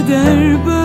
Kader böyleymiş